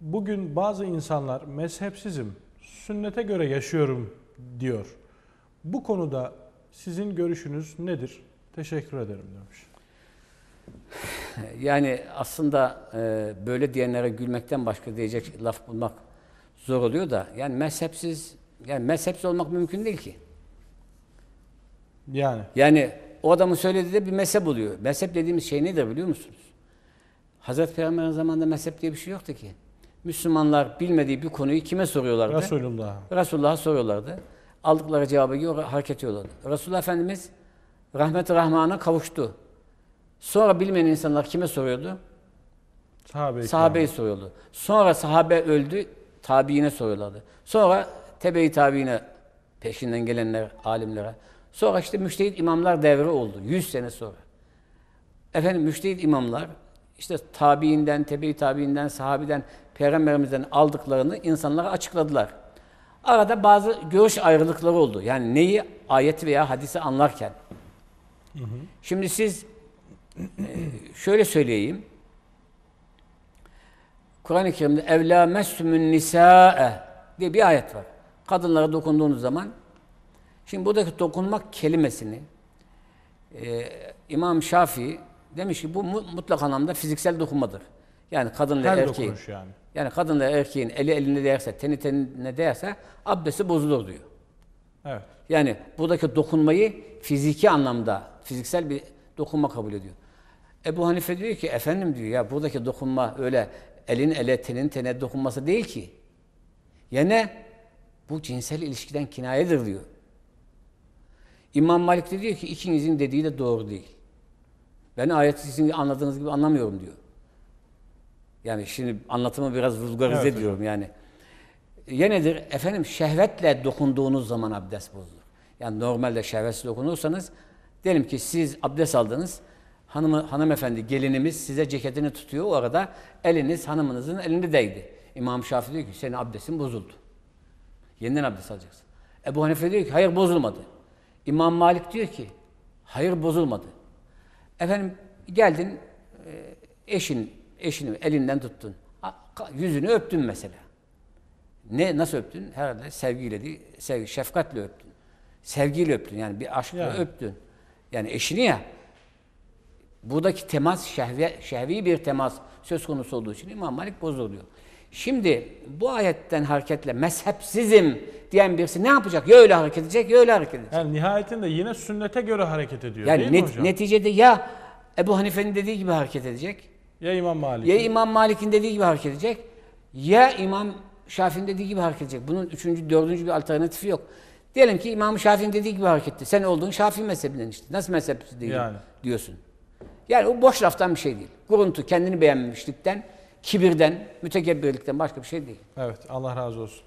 Bugün bazı insanlar mezhepsizim, sünnete göre yaşıyorum diyor. Bu konuda sizin görüşünüz nedir? Teşekkür ederim demiş. Yani aslında e, böyle diyenlere gülmekten başka diyecek laf bulmak zor oluyor da yani mezhepsiz yani mezhepsiz olmak mümkün değil ki. Yani Yani o adamın söylediği de bir mezhep oluyor. Mezhep dediğimiz şey nedir biliyor musunuz? Hazreti Peygamber'in zamanında mezhep diye bir şey yoktu ki. Müslümanlar bilmediği bir konuyu kime soruyorlardı? Resulullah. Resulullah'a soruyorlardı. Aldıkları cevabı göre hareket ediyorlardı. Resulullah Efendimiz rahmet-i rahmana kavuştu. Sonra bilmeyen insanlar kime soruyordu? Sahabe-i Sahabeyi soruyordu. Sonra sahabe öldü, tabiine soruyorlardı. Sonra tebe-i tabiine peşinden gelenler, alimlere. Sonra işte müştehit imamlar devri oldu. 100 sene sonra. Efendim müştehit imamlar işte tabiinden, tebe-i tabiinden, sahabiden, peygamberimizden aldıklarını insanlara açıkladılar. Arada bazı görüş ayrılıkları oldu. Yani neyi ayet veya hadisi anlarken. Şimdi siz e, şöyle söyleyeyim. Kur'an-ı Kerim'de evlâ messümün nisâe diye bir ayet var. Kadınlara dokunduğunuz zaman şimdi buradaki dokunmak kelimesini e, İmam Şafii demiş ki bu mu- mutlak anlamda fiziksel dokunmadır. Yani kadınla Her erkeğin yani. yani kadınla erkeğin eli eline değerse, teni tenine değerse abdesti bozulur diyor. Evet. Yani buradaki dokunmayı fiziki anlamda, fiziksel bir dokunma kabul ediyor. Ebu Hanife diyor ki, efendim diyor ya buradaki dokunma öyle elin ele, tenin tene dokunması değil ki. Ya ne? Bu cinsel ilişkiden kinayedir diyor. İmam Malik de diyor ki ikinizin dediği de doğru değil. Ben ayeti sizin anladığınız gibi anlamıyorum diyor. Yani şimdi anlatımı biraz vulgarize Evet ediyorum yani. Ya nedir? Efendim şehvetle dokunduğunuz zaman abdest bozulur. Yani normalde şehvetsiz dokunursanız diyelim ki siz abdest aldınız. Hanımı, hanımefendi gelinimiz size ceketini tutuyor. O arada eliniz hanımınızın elinde değdi. İmam Şafii diyor ki senin abdestin bozuldu. Yeniden abdest alacaksın. Ebu Hanife diyor ki hayır bozulmadı. İmam Malik diyor ki hayır bozulmadı. Efendim geldin e, eşin eşini elinden tuttun. Yüzünü öptün mesela. Ne nasıl öptün? Herhalde sevgiyle değil, sevgi, şefkatle öptün. Sevgiyle öptün yani bir aşkla Yani. öptün. Yani eşini ya. Buradaki temas şehve, şehvi bir temas söz konusu olduğu için İmam Malik bozuluyor. Şimdi bu ayetten hareketle mezhepsizim diyen birisi ne yapacak? Ya öyle hareket edecek ya öyle hareket edecek. Yani nihayetinde yine sünnete göre hareket ediyor Yani değil mi net- hocam? neticede ya Ebu Hanife'nin dediği gibi hareket edecek Ya İmam Malik. ya İmam Malik'in dediği gibi hareket edecek ya İmam Şafii'nin dediği gibi hareket edecek. Bunun üçüncü, dördüncü bir alternatifi yok. Diyelim ki İmam Şafii'nin dediği gibi hareket etti. Sen olduğun Şafii mezhebinden işte. Nasıl mezhepsiz değil Yani. diyorsun. Yani o boş laftan bir şey değil. Kuruntu, kendini beğenmişlikten, kibirden, mütekebbirlikten başka bir şey değil. Evet Allah razı olsun.